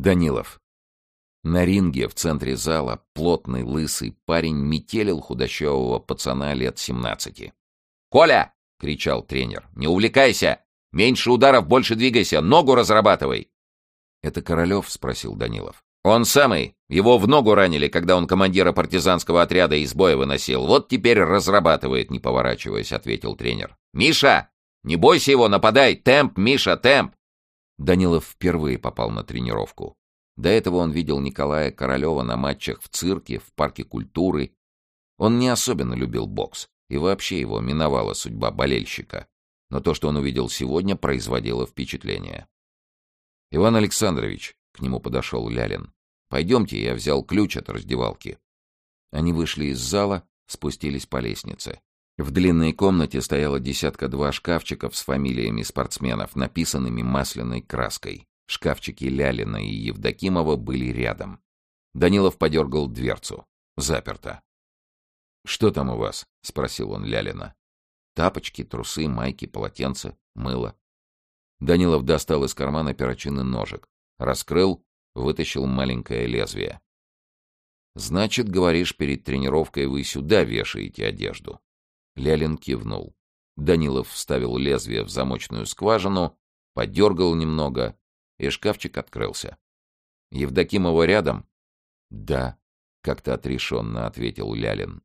Данилов. На ринге в центре зала плотный лысый парень метелил худощавого пацана лет семнадцати. «Коля!» — кричал тренер. «Не увлекайся! Меньше ударов, больше двигайся! Ногу разрабатывай!» «Это Королев?» — спросил Данилов. «Он самый. Его в ногу ранили, когда он командира партизанского отряда из боя выносил. Вот теперь разрабатывает, не поворачиваясь», — ответил тренер. «Миша! Не бойся его, нападай! Темп, Миша, темп!» Данилов впервые попал на тренировку. До этого он видел Николая Королева на матчах в цирке, в парке культуры. Он не особенно любил бокс, и вообще его миновала судьба болельщика. Но то, что он увидел сегодня, производило впечатление. «Иван Александрович», — к нему подошел Лялин, — «пойдемте, я взял ключ от раздевалки». Они вышли из зала, спустились по лестнице. В длинной комнате стояло десятка-два шкафчиков с фамилиями спортсменов, написанными масляной краской. Шкафчики Лялина и Евдокимова были рядом. Данилов подергал дверцу. Заперто. «Что там у вас?» — спросил он Лялина. «Тапочки, трусы, майки, полотенце, мыло». Данилов достал из кармана перочинный ножик. Раскрыл, вытащил маленькое лезвие. «Значит, говоришь, перед тренировкой вы сюда вешаете одежду?» Лялин кивнул. Данилов вставил лезвие в замочную скважину, подергал немного, и шкафчик открылся. «Евдокимова рядом?» «Да», — как-то отрешенно ответил Лялин.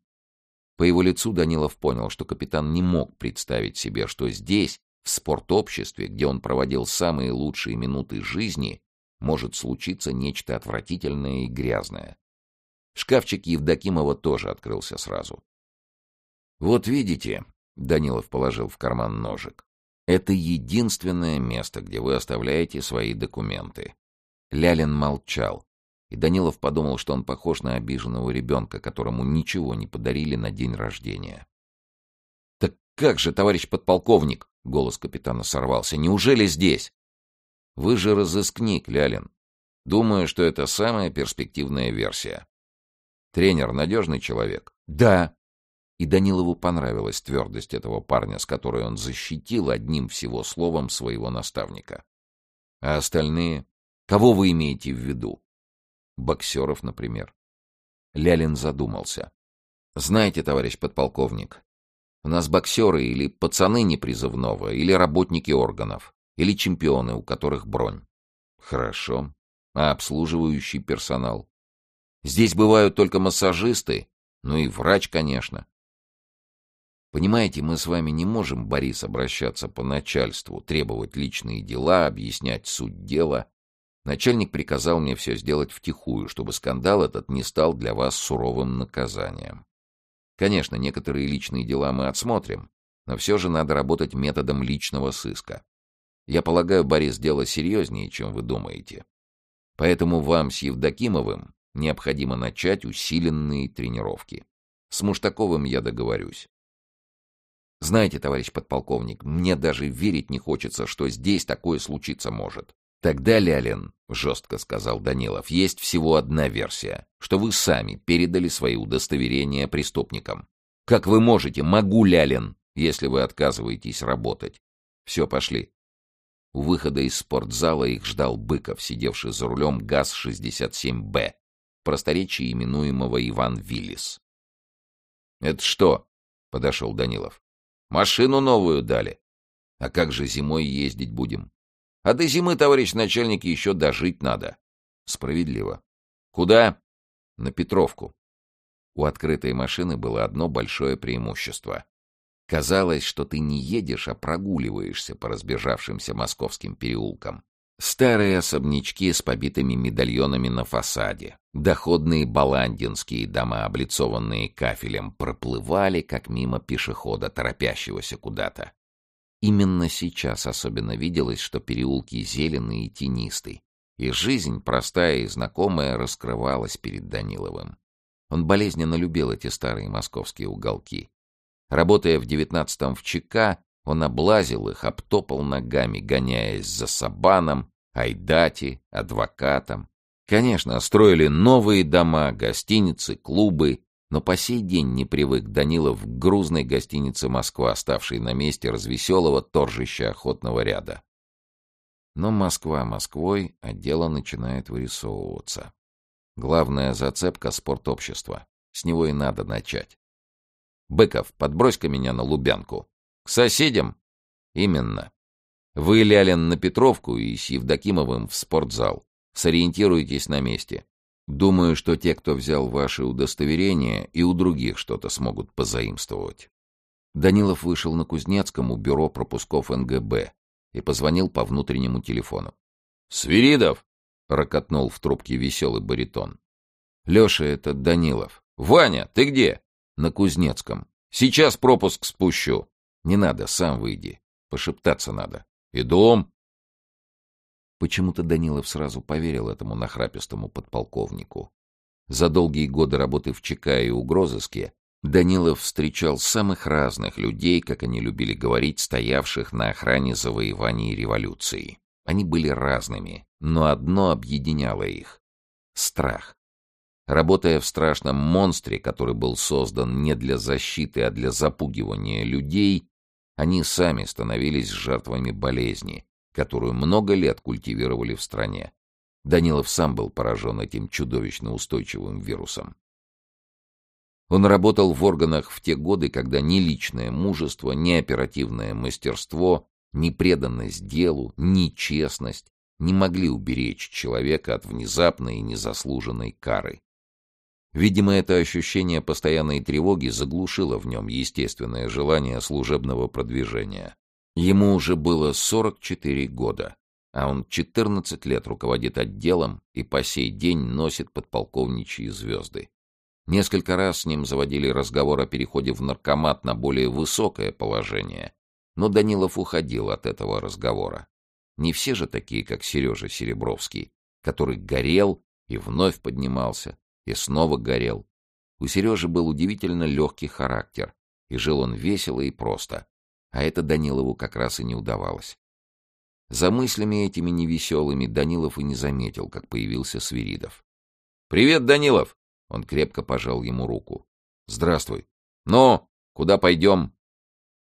По его лицу Данилов понял, что капитан не мог представить себе, что здесь, в спортобществе, где он проводил самые лучшие минуты жизни, может случиться нечто отвратительное и грязное. Шкафчик Евдокимова тоже открылся сразу. «Вот видите», — Данилов положил в карман ножик, — «это единственное место, где вы оставляете свои документы». Лялин молчал, и Данилов подумал, что он похож на обиженного ребенка, которому ничего не подарили на день рождения. «Так как же, товарищ подполковник?» — голос капитана сорвался. «Неужели здесь?» «Вы же разыскник, Лялин. Думаю, что это самая перспективная версия». «Тренер надежный человек?» «Да», и Данилову понравилась твердость этого парня, с которой он защитил одним всего словом своего наставника. А остальные? Кого вы имеете в виду? Боксеров, например. Лялин задумался. Знаете, товарищ подполковник, у нас боксеры или пацаны непризывного, или работники органов, или чемпионы, у которых бронь. Хорошо. А обслуживающий персонал? Здесь бывают только массажисты, ну и врач, конечно. Понимаете, мы с вами не можем, Борис, обращаться по начальству, требовать личные дела, объяснять суть дела. Начальник приказал мне все сделать втихую, чтобы скандал этот не стал для вас суровым наказанием. Конечно, некоторые личные дела мы отсмотрим, но все же надо работать методом личного сыска. Я полагаю, Борис, дело серьезнее, чем вы думаете. Поэтому вам с Евдокимовым необходимо начать усиленные тренировки. С Муштаковым я договорюсь. Знаете, товарищ подполковник, мне даже верить не хочется, что здесь такое случиться может. Тогда, Лялин, — жестко сказал Данилов, — есть всего одна версия, что вы сами передали свои удостоверения преступникам. Как вы можете, могу, Лялин, если вы отказываетесь работать. Все, пошли. У выхода из спортзала их ждал Быков, сидевший за рулем ГАЗ-67Б, в просторечии именуемого Иван Виллис. «Это что?» — подошел Данилов. Машину новую дали. А как же зимой ездить будем? А до зимы, товарищ начальник, еще дожить надо. Справедливо. Куда? На Петровку. У открытой машины было одно большое преимущество. Казалось, что ты не едешь, а прогуливаешься по разбежавшимся московским переулкам. Старые особнячки с побитыми медальонами на фасаде, доходные баландинские дома, облицованные кафелем, проплывали, как мимо пешехода, торопящегося куда-то. Именно сейчас особенно виделось, что переулки зеленые и тенистые, и жизнь, простая и знакомая, раскрывалась перед Даниловым. Он болезненно любил эти старые московские уголки. Работая в девятнадцатом в ЧК, он облазил их, обтопал ногами, гоняясь за Сабаном, Айдати, адвокатом. Конечно, строили новые дома, гостиницы, клубы, но по сей день не привык Данилов к грузной гостинице «Москва», ставшей на месте развеселого торжища охотного ряда. Но Москва Москвой, а дело начинает вырисовываться. Главная зацепка — спортобщества. С него и надо начать. Быков, подбрось-ка меня на Лубянку. К соседям? Именно. Вы, Лялин, на Петровку и с Евдокимовым в спортзал. Сориентируйтесь на месте. Думаю, что те, кто взял ваши удостоверения, и у других что-то смогут позаимствовать. Данилов вышел на Кузнецком у бюро пропусков НГБ и позвонил по внутреннему телефону. «Свиридов!» — рокотнул в трубке веселый баритон. «Леша, это Данилов». «Ваня, ты где?» «На Кузнецком». «Сейчас пропуск спущу». «Не надо, сам выйди. Пошептаться надо». «И дом?» Почему-то Данилов сразу поверил этому нахрапистому подполковнику. За долгие годы работы в ЧК и угрозыске Данилов встречал самых разных людей, как они любили говорить, стоявших на охране завоеваний революции. Они были разными, но одно объединяло их — страх. Работая в страшном монстре, который был создан не для защиты, а для запугивания людей, они сами становились жертвами болезни, которую много лет культивировали в стране. Данилов сам был поражен этим чудовищно устойчивым вирусом. Он работал в органах в те годы, когда ни личное мужество, ни оперативное мастерство, ни преданность делу, ни честность не могли уберечь человека от внезапной и незаслуженной кары. Видимо, это ощущение постоянной тревоги заглушило в нем естественное желание служебного продвижения. Ему уже было 44 года, а он 14 лет руководит отделом и по сей день носит подполковничьи звезды. Несколько раз с ним заводили разговор о переходе в наркомат на более высокое положение, но Данилов уходил от этого разговора. Не все же такие, как Сережа Серебровский, который горел и вновь поднимался, и снова горел. У Сережи был удивительно легкий характер, и жил он весело и просто, а это Данилову как раз и не удавалось. За мыслями этими невеселыми Данилов и не заметил, как появился Свиридов. «Привет, Данилов!» Он крепко пожал ему руку. «Здравствуй. Ну, куда пойдем?»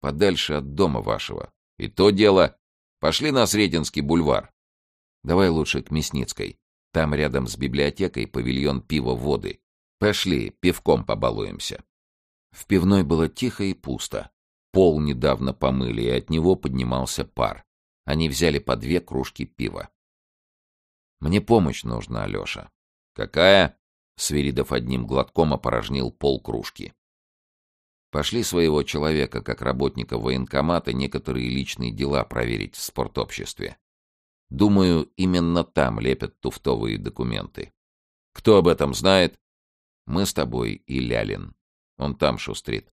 «Подальше от дома вашего. И то дело. Пошли на Сретенский бульвар». «Давай лучше к Мясницкой. Там рядом с библиотекой павильон пива-воды. Пошли, пивком побалуемся». В пивной было тихо и пусто. Пол недавно помыли, и от него поднимался пар. Они взяли по две кружки пива. «Мне помощь нужна, Алеша». «Какая?» Свиридов одним глотком опорожнил пол кружки. Пошли своего человека, как работника военкомата, некоторые личные дела проверить в спортобществе. Думаю, именно там лепят туфтовые документы. Кто об этом знает? Мы с тобой и Лялин. Он там шустрит.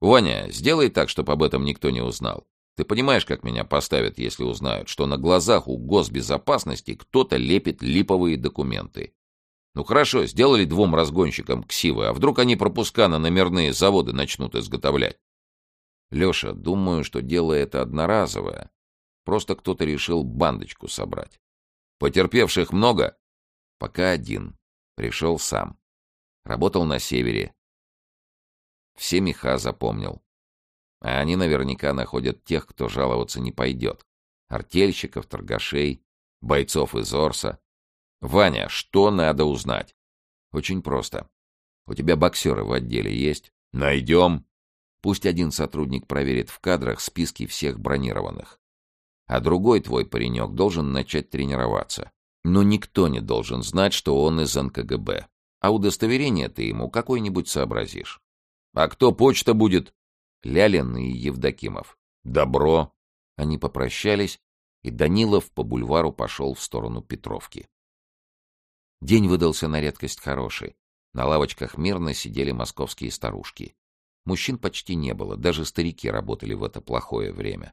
«Ваня, сделай так, чтобы об этом никто не узнал. Ты понимаешь, как меня поставят, если узнают, что на глазах у госбезопасности кто-то лепит липовые документы? Ну хорошо, сделали двум разгонщикам ксивы, а вдруг они пропуска на номерные заводы начнут изготовлять? Леша, думаю, что дело это одноразовое. Просто кто-то решил бандочку собрать. Потерпевших много? Пока один. Пришел сам. Работал на севере, все меха запомнил. А они наверняка находят тех, кто жаловаться не пойдет. Артельщиков, торгашей, бойцов из Орса. Ваня, что надо узнать? Очень просто. У тебя боксеры в отделе есть? Найдем. Пусть один сотрудник проверит в кадрах списки всех бронированных. А другой твой паренек должен начать тренироваться. Но никто не должен знать, что он из НКГБ. А удостоверение ты ему какое-нибудь сообразишь. А кто почта будет? Лялин и Евдокимов. Добро. Они попрощались, и Данилов по бульвару пошел в сторону Петровки. День выдался на редкость хороший. На лавочках мирно сидели московские старушки. Мужчин почти не было, даже старики работали в это плохое время.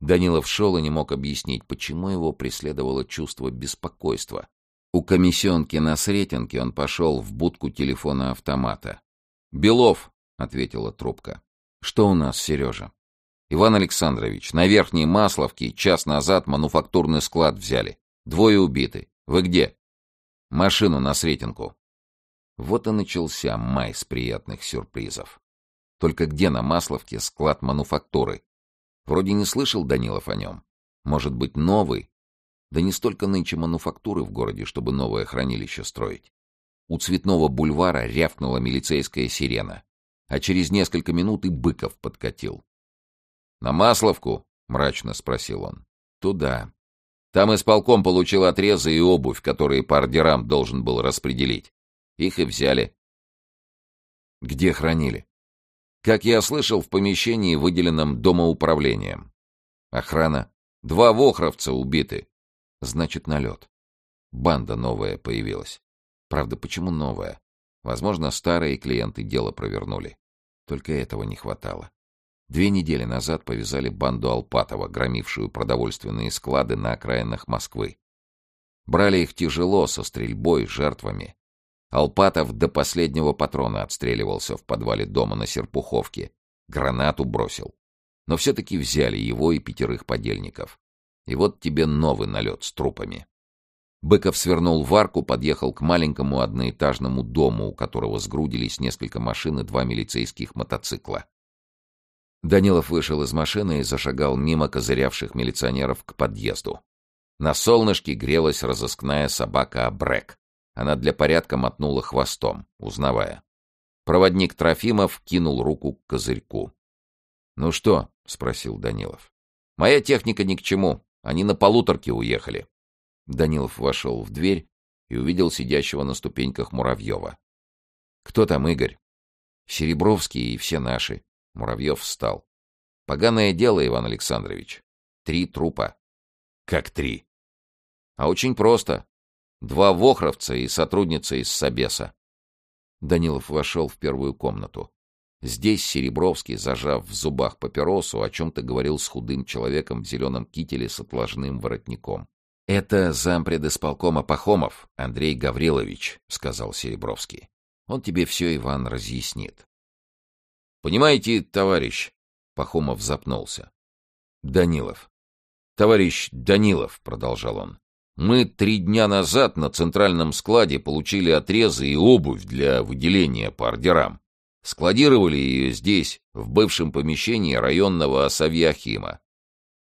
Данилов шел и не мог объяснить, почему его преследовало чувство беспокойства. У комиссионки на Сретенке он пошел в будку телефона автомата. «Белов!» — ответила трубка. «Что у нас, Сережа?» «Иван Александрович, на Верхней Масловке час назад мануфактурный склад взяли. Двое убиты. Вы где?» «Машину на Сретенку». Вот и начался май с приятных сюрпризов. Только где на Масловке склад мануфактуры? Вроде не слышал Данилов о нем. Может быть, новый? Да не столько нынче мануфактуры в городе, чтобы новое хранилище строить. У Цветного бульвара рявкнула милицейская сирена, а через несколько минут и Быков подкатил. «На Масловку?» — мрачно спросил он. «Туда». Там исполком получил отрезы и обувь, которые по ордерам должен был распределить. Их и взяли. Где хранили? Как я слышал, в помещении, выделенном домоуправлением. Охрана. Два вохровца убиты. Значит, налет. Банда новая появилась. Правда, почему новая? Возможно, старые клиенты дело провернули. Только этого не хватало. Две недели назад повязали банду Алпатова, громившую продовольственные склады на окраинах Москвы. Брали их тяжело, со стрельбой, жертвами. Алпатов до последнего патрона отстреливался в подвале дома на Серпуховке. Гранату бросил. Но все-таки взяли его и пятерых подельников. И вот тебе новый налет с трупами. Быков свернул в арку, подъехал к маленькому одноэтажному дому, у которого сгрудились несколько машин и два милицейских мотоцикла. Данилов вышел из машины и зашагал мимо козырявших милиционеров к подъезду. На солнышке грелась разыскная собака Абрек. Она для порядка мотнула хвостом, узнавая. Проводник Трофимов кинул руку к козырьку. «Ну что?» — спросил Данилов. «Моя техника ни к чему. Они на полуторке уехали». Данилов вошел в дверь и увидел сидящего на ступеньках Муравьева. «Кто там, Игорь?» «Серебровский и все наши. Муравьев встал. «Поганое дело, Иван Александрович. Три трупа». «Как три?» «А очень просто. Два вохровца и сотрудница из Собеса». Данилов вошел в первую комнату. Здесь Серебровский, зажав в зубах папиросу, о чем-то говорил с худым человеком в зеленом кителе с отложным воротником. «Это зампред исполкома Пахомов, Андрей Гаврилович», — сказал Серебровский. «Он тебе все, Иван, разъяснит. Понимаете, товарищ, Пахомов запнулся. Данилов. Товарищ Данилов, продолжал он. Мы три дня назад на центральном складе получили отрезы и обувь для выделения по ордерам. Складировали ее здесь, в бывшем помещении районного Осавьяхима.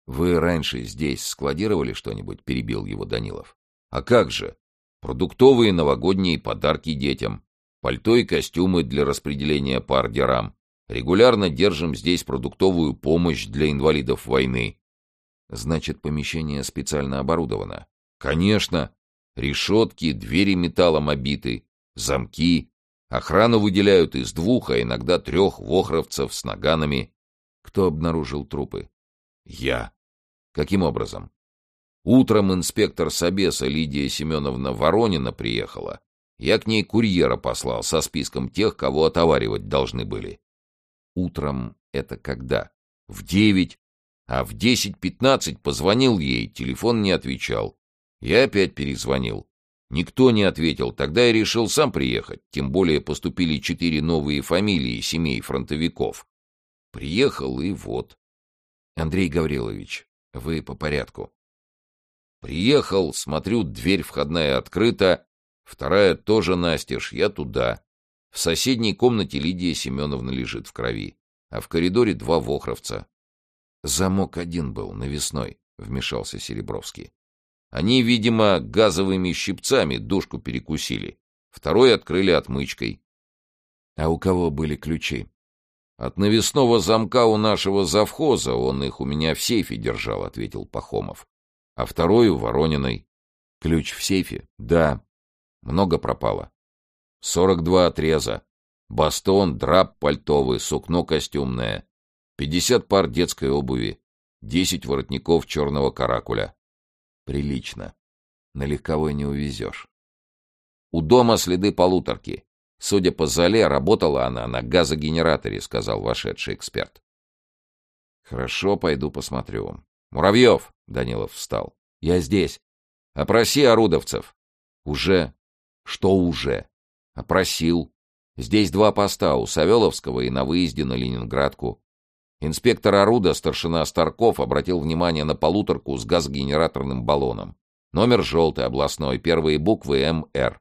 «Вы раньше здесь складировали что-нибудь?» — перебил его Данилов. «А как же? Продуктовые новогодние подарки детям, пальто и костюмы для распределения по ордерам, Регулярно держим здесь продуктовую помощь для инвалидов войны. Значит, помещение специально оборудовано? Конечно. Решетки, двери металлом обиты, замки. Охрану выделяют из двух, а иногда трех вохровцев с наганами. Кто обнаружил трупы? Я. Каким образом? Утром инспектор Собеса Лидия Семеновна Воронина приехала. Я к ней курьера послал со списком тех, кого отоваривать должны были. Утром это когда? В девять. А в десять-пятнадцать позвонил ей, телефон не отвечал. Я опять перезвонил. Никто не ответил, тогда я решил сам приехать, тем более поступили четыре новые фамилии семей фронтовиков. Приехал и вот. Андрей Гаврилович, вы по порядку. Приехал, смотрю, дверь входная открыта, вторая тоже настежь, я туда. В соседней комнате Лидия Семеновна лежит в крови, а в коридоре два вохровца. Замок один был, навесной, — вмешался Серебровский. Они, видимо, газовыми щипцами душку перекусили. Второй открыли отмычкой. А у кого были ключи? От навесного замка у нашего завхоза, он их у меня в сейфе держал, — ответил Пахомов. А второй у Ворониной. Ключ в сейфе? Да. Много пропало. Сорок два отреза. Бастон, драп пальтовый, сукно костюмное. Пятьдесят пар детской обуви. Десять воротников черного каракуля. Прилично. На легковой не увезешь. У дома следы полуторки. Судя по зале, работала она на газогенераторе, сказал вошедший эксперт. Хорошо, пойду посмотрю. Муравьев, Данилов встал. Я здесь. Опроси орудовцев. Уже? Что уже? Опросил. Здесь два поста, у Савеловского и на выезде на Ленинградку. Инспектор Оруда, старшина Старков, обратил внимание на полуторку с газогенераторным баллоном. Номер желтый, областной, первые буквы МР.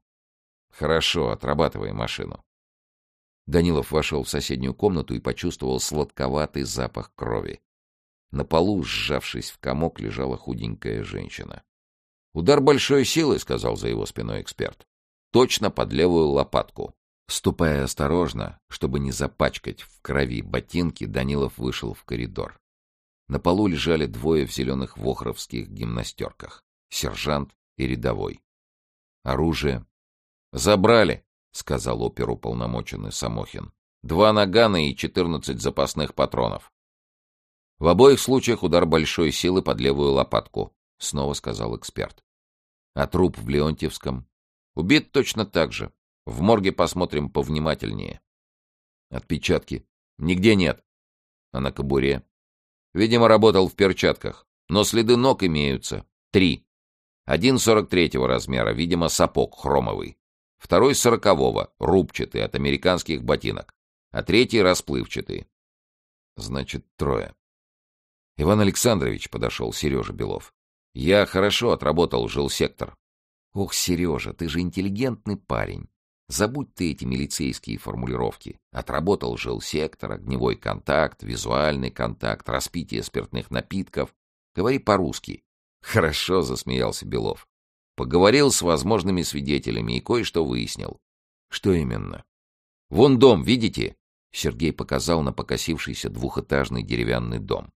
Хорошо, отрабатывай машину. Данилов вошел в соседнюю комнату и почувствовал сладковатый запах крови. На полу, сжавшись в комок, лежала худенькая женщина. «Удар большой силы», — сказал за его спиной эксперт. «Точно под левую лопатку». Ступая осторожно, чтобы не запачкать в крови ботинки, Данилов вышел в коридор. На полу лежали двое в зеленых вохровских гимнастерках. Сержант и рядовой. Оружие. «Забрали», — сказал оперуполномоченный Самохин. «Два нагана и четырнадцать запасных патронов». «В обоих случаях удар большой силы под левую лопатку», — снова сказал эксперт. «А труп в Леонтьевском?» «Убит точно так же. В морге посмотрим повнимательнее». «Отпечатки?» «Нигде нет». «А на кобуре?» «Видимо, работал в перчатках. Но следы ног имеются. Три. Один сорок третьего размера, видимо, сапог хромовый. Второй сорокового, рубчатый, от американских ботинок. А третий расплывчатый. Значит, трое. Иван Александрович, подошел Сережа Белов. Я хорошо отработал жилсектор. Ох, Сережа, ты же интеллигентный парень. Забудь ты эти милицейские формулировки. Отработал жилсектор, огневой контакт, визуальный контакт, распитие спиртных напитков. Говори по-русски. Хорошо, засмеялся Белов. Поговорил с возможными свидетелями и кое-что выяснил. Что именно? Вон дом, видите? Сергей показал на покосившийся двухэтажный деревянный дом.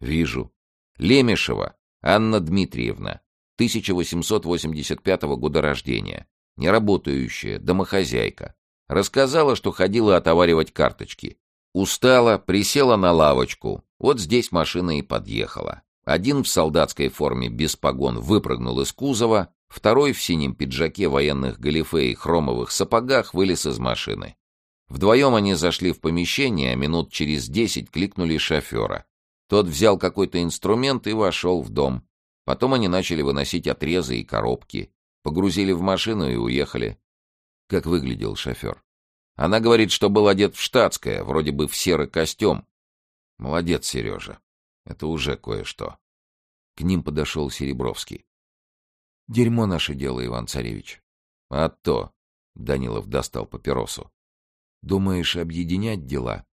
Вижу. Лемешева Анна Дмитриевна, 1885 года рождения. Неработающая, домохозяйка. Рассказала, что ходила отоваривать карточки. Устала, присела на лавочку. Вот здесь машина и подъехала. Один в солдатской форме без погон выпрыгнул из кузова, второй в синем пиджаке военных галифе и хромовых сапогах вылез из машины. Вдвоем они зашли в помещение, а минут через десять кликнули шофера. Тот взял какой-то инструмент и вошел в дом. Потом они начали выносить отрезы и коробки. Погрузили в машину и уехали. Как выглядел шофер? Она говорит, что был одет в штатское, вроде бы в серый костюм. Молодец, Сережа. Это уже кое-что. К ним подошел Серебровский. — Дерьмо наше дело, Иван-Царевич. — А то. Данилов достал папиросу. — Думаешь, объединять дела?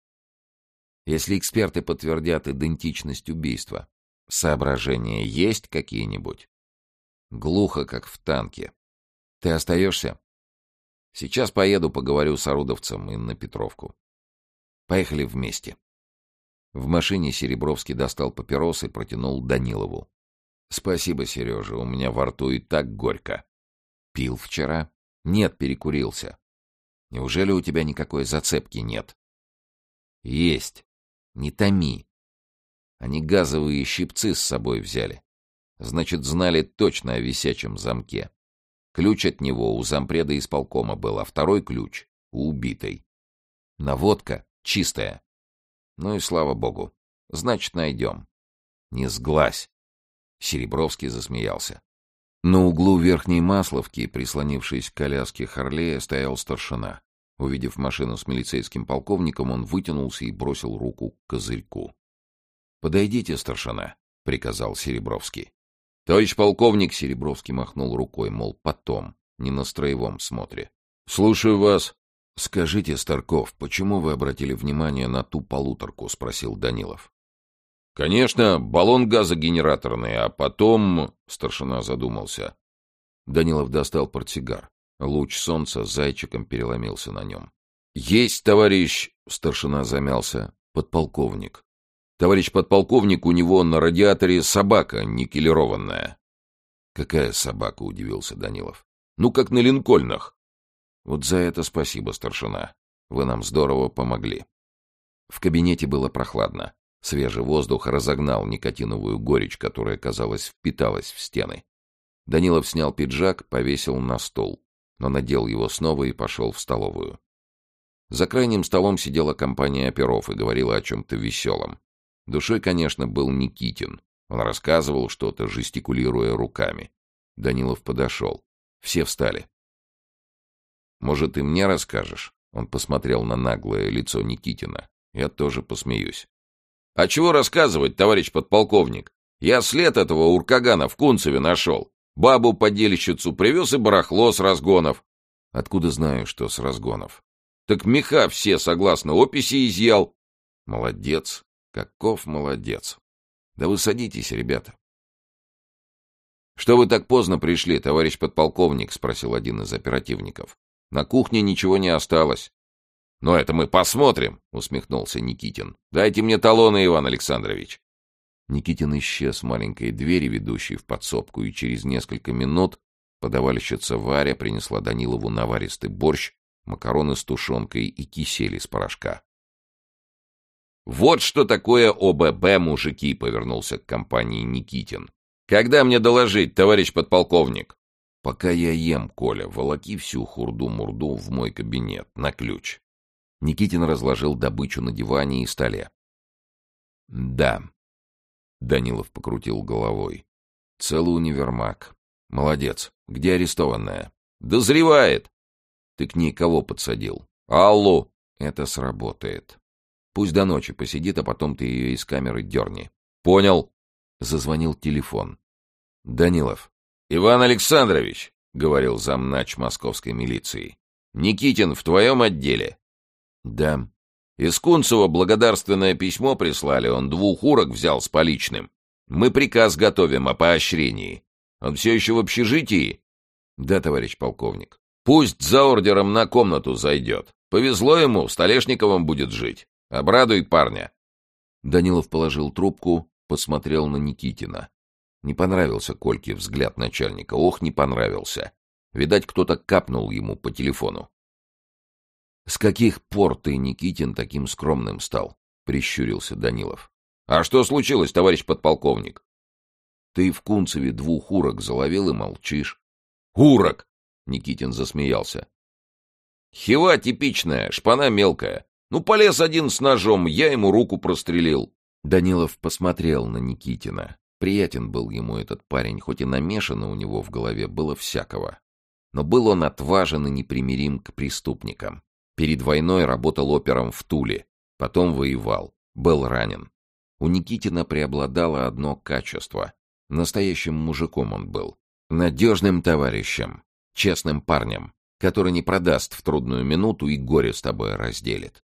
Если эксперты подтвердят идентичность убийства, соображения есть какие-нибудь? Глухо, как в танке. Ты остаешься? Сейчас поеду, поговорю с орудовцем и на Петровку. Поехали вместе. В машине Серебровский достал папирос и протянул Данилову. «Спасибо, Сережа, у меня во рту и так горько». «Пил вчера?» «Нет, перекурился». «Неужели у тебя никакой зацепки нет?» «Есть. Не томи. Они газовые щипцы с собой взяли. Значит, знали точно о висячем замке. Ключ от него у зампреда исполкома был, а второй ключ — у убитой. Наводка чистая. Ну и слава богу. Значит, найдем. Не сглазь. Серебровский засмеялся. На углу верхней Масловки, прислонившись к коляске Харлея, стоял старшина. Увидев машину с милицейским полковником, он вытянулся и бросил руку к козырьку. — Подойдите, старшина, — приказал Серебровский. — Товарищ полковник, — Серебровский махнул рукой, мол, потом, не на строевом смотре. — Слушаю вас. — Скажите, Старков, почему вы обратили внимание на ту полуторку? — спросил Данилов. — Конечно, баллон газогенераторный, а потом... — старшина задумался. Данилов достал портсигар. Луч солнца зайчиком переломился на нем. — Есть, товарищ! — старшина замялся. — Подполковник. — Товарищ подполковник, у него на радиаторе собака никелированная. — Какая собака? — удивился Данилов. — Ну, как на линкольнах. — Вот за это спасибо, старшина. Вы нам здорово помогли. В кабинете было прохладно. Свежий воздух разогнал никотиновую горечь, которая, казалось, впиталась в стены. Данилов снял пиджак, повесил на стол но надел его снова и пошел в столовую. За крайним столом сидела компания оперов и говорила о чем-то веселом. Душой, конечно, был Никитин. Он рассказывал что-то, жестикулируя руками. Данилов подошел. Все встали. «Может, и мне расскажешь?» Он посмотрел на наглое лицо Никитина. «Я тоже посмеюсь». «А чего рассказывать, товарищ подполковник? Я след этого уркагана в Кунцеве нашел. Бабу-подельщицу привез и барахло с разгонов. Откуда знаю, что с разгонов? Так меха все, согласно описи, изъял. Молодец. Каков молодец. Да вы садитесь, ребята. «Что вы так поздно пришли, товарищ подполковник?» — спросил один из оперативников. «На кухне ничего не осталось». «Но это мы посмотрим», — усмехнулся Никитин. «Дайте мне талоны, Иван Александрович». Никитин исчез в маленькой двери, ведущей в подсобку, и через несколько минут подавальщица Варя принесла Данилову наваристый борщ, макароны с тушенкой и кисель из порошка. «Вот что такое ОББ, мужики!» — повернулся к компании Никитин. «Когда мне доложить, товарищ подполковник?» «Пока я ем, Коля, волоки всю хурду-мурду в мой кабинет, на ключ». Никитин разложил добычу на диване и столе. «Да». Данилов покрутил головой. «Целый универмаг. Молодец. Где арестованная?» «Дозревает». «Ты к ней кого подсадил?» «Аллу». «Это сработает. Пусть до ночи посидит, а потом ты ее из камеры дерни». «Понял». Зазвонил телефон. «Данилов». «Иван Александрович», — говорил замнач московской милиции. «Никитин в твоем отделе?» «Да». «Из Кунцева благодарственное письмо прислали, он двух урок взял с поличным. Мы приказ готовим о поощрении. Он все еще в общежитии?» «Да, товарищ полковник». «Пусть за ордером на комнату зайдет. Повезло ему, в Столешниковом будет жить. Обрадуй парня». Данилов положил трубку, посмотрел на Никитина. Не понравился Кольке взгляд начальника. Ох, не понравился. Видать, кто-то капнул ему по телефону. «С каких пор ты, Никитин, таким скромным стал?» — прищурился Данилов. «А что случилось, товарищ подполковник?» «Ты в Кунцеве двух урок заловил и молчишь». «Урок!» — Никитин засмеялся. «Хива типичная, шпана мелкая. Ну, полез один с ножом, я ему руку прострелил». Данилов посмотрел на Никитина. Приятен был ему этот парень, хоть и намешано у него в голове было всякого. Но был он отважен и непримирим к преступникам. Перед войной работал опером в Туле, потом воевал, был ранен. У Никитина преобладало одно качество. Настоящим мужиком он был. Надежным товарищем, честным парнем, который не продаст в трудную минуту и горе с тобой разделит.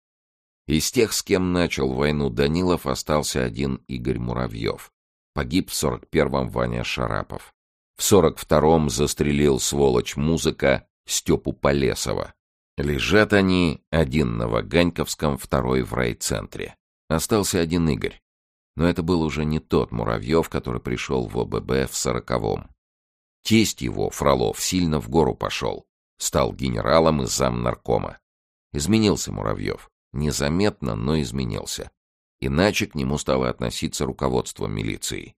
Из тех, с кем начал войну Данилов, остался один Игорь Муравьев. Погиб в 41-м Ваня Шарапов. В 42-м застрелил сволочь музыка Степу Полесова. Лежат они, один на Ваганьковском, второй в райцентре. Остался один Игорь. Но это был уже не тот Муравьев, который пришел в ОББ в сороковом. Тесть его, Фролов, сильно в гору пошел. Стал генералом и замнаркома. Изменился Муравьев. Незаметно, но изменился. Иначе к нему стало относиться руководство милиции.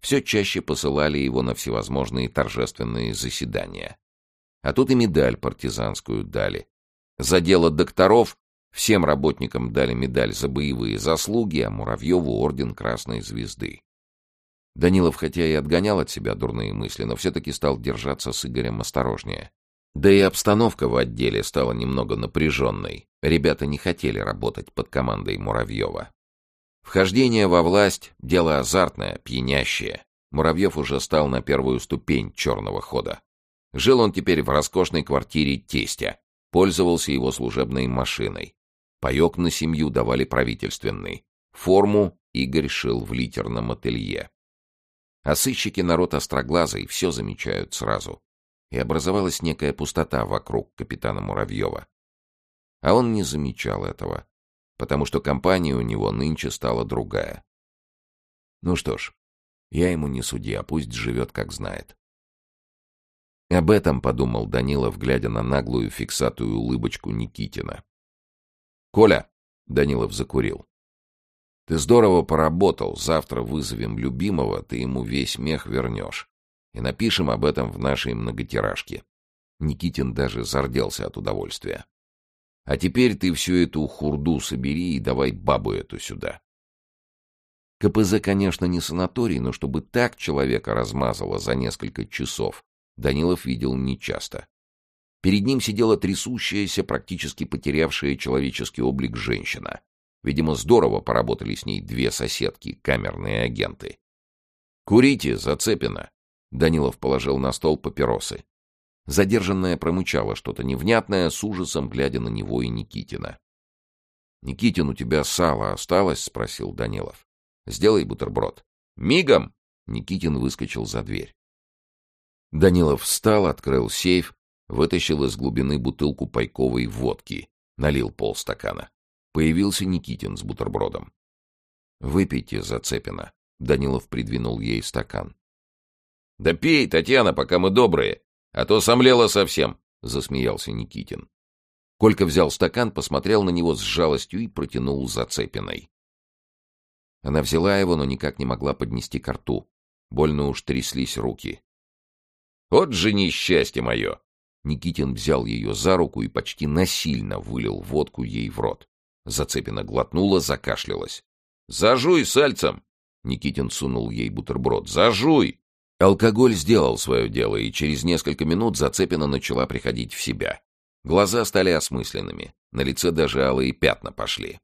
Все чаще посылали его на всевозможные торжественные заседания. А тут и медаль партизанскую дали. За дело докторов всем работникам дали медаль за боевые заслуги, а Муравьеву орден Красной Звезды. Данилов хотя и отгонял от себя дурные мысли, но все-таки стал держаться с Игорем осторожнее. Да и обстановка в отделе стала немного напряженной. Ребята не хотели работать под командой Муравьева. Вхождение во власть — дело азартное, пьянящее. Муравьев уже стал на первую ступень черного хода. Жил он теперь в роскошной квартире тестя, пользовался его служебной машиной. Паек на семью давали правительственный. Форму Игорь шил в литерном ателье. А сыщики народ остроглазый, все замечают сразу. И образовалась некая пустота вокруг капитана Муравьева. А он не замечал этого потому что компания у него нынче стала другая. Ну что ж, я ему не судья, пусть живет как знает. Об этом подумал Данилов, глядя на наглую фиксатую улыбочку Никитина. «Коля!» — Данилов закурил. «Ты здорово поработал, завтра вызовем любимого, ты ему весь мех вернешь. И напишем об этом в нашей многотиражке». Никитин даже зарделся от удовольствия. А теперь ты всю эту хурду собери и давай бабу эту сюда. КПЗ, конечно, не санаторий, но чтобы так человека размазало за несколько часов, Данилов видел нечасто. Перед ним сидела трясущаяся, практически потерявшая человеческий облик женщина. Видимо, здорово поработали с ней две соседки, камерные агенты. «Курите, Зацепина!» Данилов положил на стол папиросы. Задержанная промычала что-то невнятное, с ужасом глядя на него и Никитина. — Никитин, у тебя сало осталось? — спросил Данилов. — Сделай бутерброд. Мигом!» Никитин выскочил за дверь. Данилов встал, открыл сейф, вытащил из глубины бутылку пайковой водки, налил полстакана. Появился Никитин с бутербродом. «Выпейте, Зацепина». Данилов придвинул ей стакан. «Да пей, Татьяна, пока мы добрые, а то сомлела совсем», — засмеялся Никитин. Колька взял стакан, посмотрел на него с жалостью и протянул Зацепиной. Она взяла его, но никак не могла поднести ко рту. Больно уж тряслись руки. «Вот же несчастье мое!» Никитин взял ее за руку и почти насильно вылил водку ей в рот. Зацепина глотнула, закашлялась. «Зажуй сальцем!» Никитин сунул ей бутерброд. «Зажуй!» Алкоголь сделал свое дело, и через несколько минут Зацепина начала приходить в себя. Глаза стали осмысленными, на лице даже алые пятна пошли.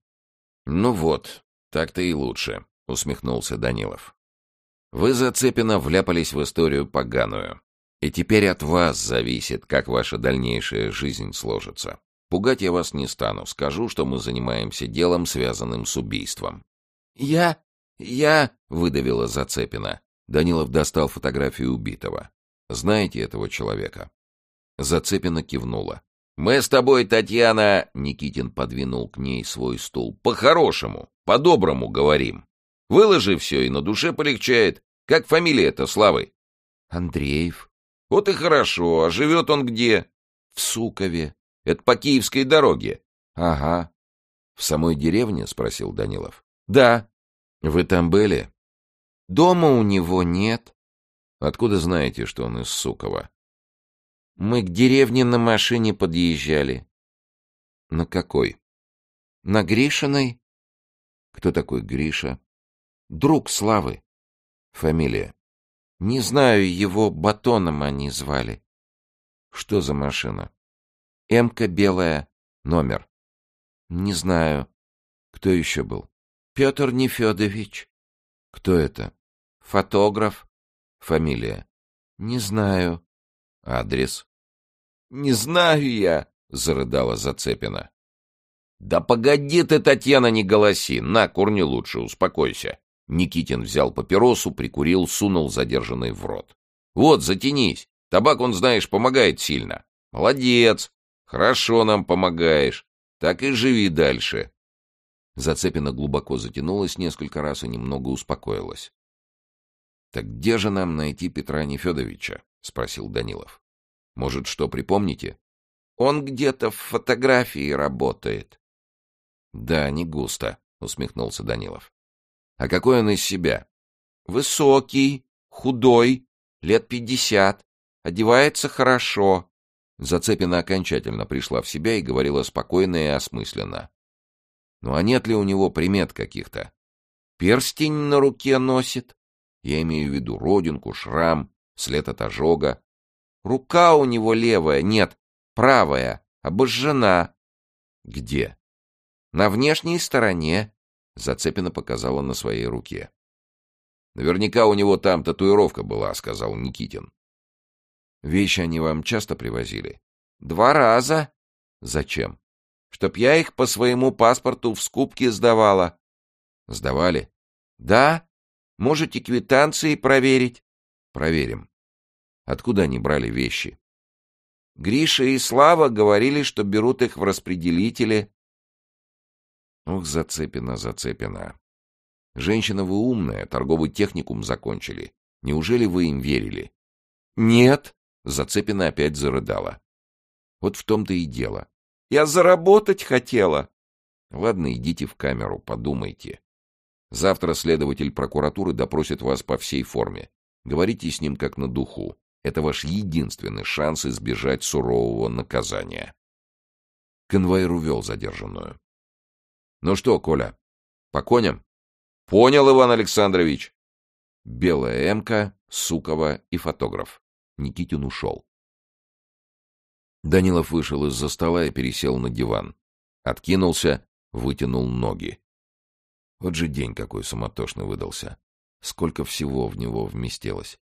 «Ну вот, так-то и лучше», — усмехнулся Данилов. «Вы, Зацепина, вляпались в историю поганую. И теперь от вас зависит, как ваша дальнейшая жизнь сложится. Пугать я вас не стану, скажу, что мы занимаемся делом, связанным с убийством». «Я... я...» — выдавила Зацепина. Данилов достал фотографию убитого. «Знаете этого человека?» Зацепина кивнула. «Мы с тобой, Татьяна...» — Никитин подвинул к ней свой стул. «По-хорошему, по-доброму говорим. Выложи все, и на душе полегчает. Как фамилия это Славы?» «Андреев». «Вот и хорошо. А живет он где?» «В Сукове». «Это по Киевской дороге». «Ага». «В самой деревне?» — спросил Данилов. «Да». «Вы там были?» Дома у него нет. Откуда знаете, что он из Сукова? Мы к деревне на машине подъезжали. На какой? На Гришиной. Кто такой Гриша? Друг Славы. Фамилия? Не знаю, его Батоном они звали. Что за машина? Эмка белая. Номер? Не знаю. Кто еще был? Петр Нефедович. Кто это? Фотограф. Фамилия? Не знаю. Адрес? Не знаю я, зарыдала Зацепина. Да погоди ты, Татьяна, не голоси. На, курни лучше, успокойся. Никитин взял папиросу, прикурил, сунул задержанный в рот. Вот, затянись. Табак, он, знаешь, помогает сильно. Молодец. Хорошо нам помогаешь. Так и живи дальше. Зацепина глубоко затянулась несколько раз и немного успокоилась. «Так где же нам найти Петра Нефедовича?» — спросил Данилов. «Может, что припомните?» «Он где-то в фотографии работает». «Да, не густо», — усмехнулся Данилов. «А какой он из себя?» «Высокий, худой, лет пятьдесят, одевается хорошо». Зацепина окончательно пришла в себя и говорила спокойно и осмысленно. «Ну а нет ли у него примет каких-то?» «Перстень на руке носит». Я имею в виду родинку, шрам, след от ожога. Рука у него левая, нет, правая, обожжена. Где? На внешней стороне. Зацепина показала на своей руке. Наверняка у него там татуировка была, сказал Никитин. Вещи они вам часто привозили? Два раза. Зачем? Чтоб я их по своему паспорту в скупке сдавала. Сдавали? Да. Можете квитанции проверить? Проверим. Откуда они брали вещи? Гриша и Слава говорили, что берут их в распределителе. Ох, зацепина, зацепина. Женщина вы умная, торговый техникум закончили. Неужели вы им верили? Нет. Зацепина опять зарыдала. Вот в том-то и дело. Я заработать хотела. Ладно, идите в камеру, подумайте. Завтра следователь прокуратуры допросит вас по всей форме. Говорите с ним как на духу. Это ваш единственный шанс избежать сурового наказания. Конвоир увел задержанную. Ну что, Коля, по коням? Понял, Иван Александрович. Белая эмка, Сукова и фотограф. Никитин ушел. Данилов вышел из-за стола и пересел на диван. Откинулся, вытянул ноги. Вот же день какой суматошный выдался. Сколько всего в него вместилось.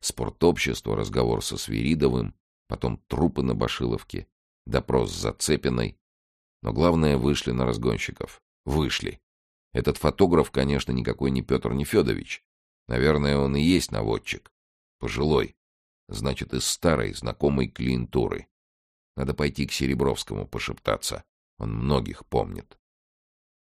Спортобщество, разговор со Свиридовым, потом трупы на Башиловке, допрос с Зацепиной. Но главное, вышли на разгонщиков. Вышли. Этот фотограф, конечно, никакой не Петр Нефедович. Наверное, он и есть наводчик. Пожилой. Значит, из старой, знакомой клиентуры. Надо пойти к Серебровскому пошептаться. Он многих помнит.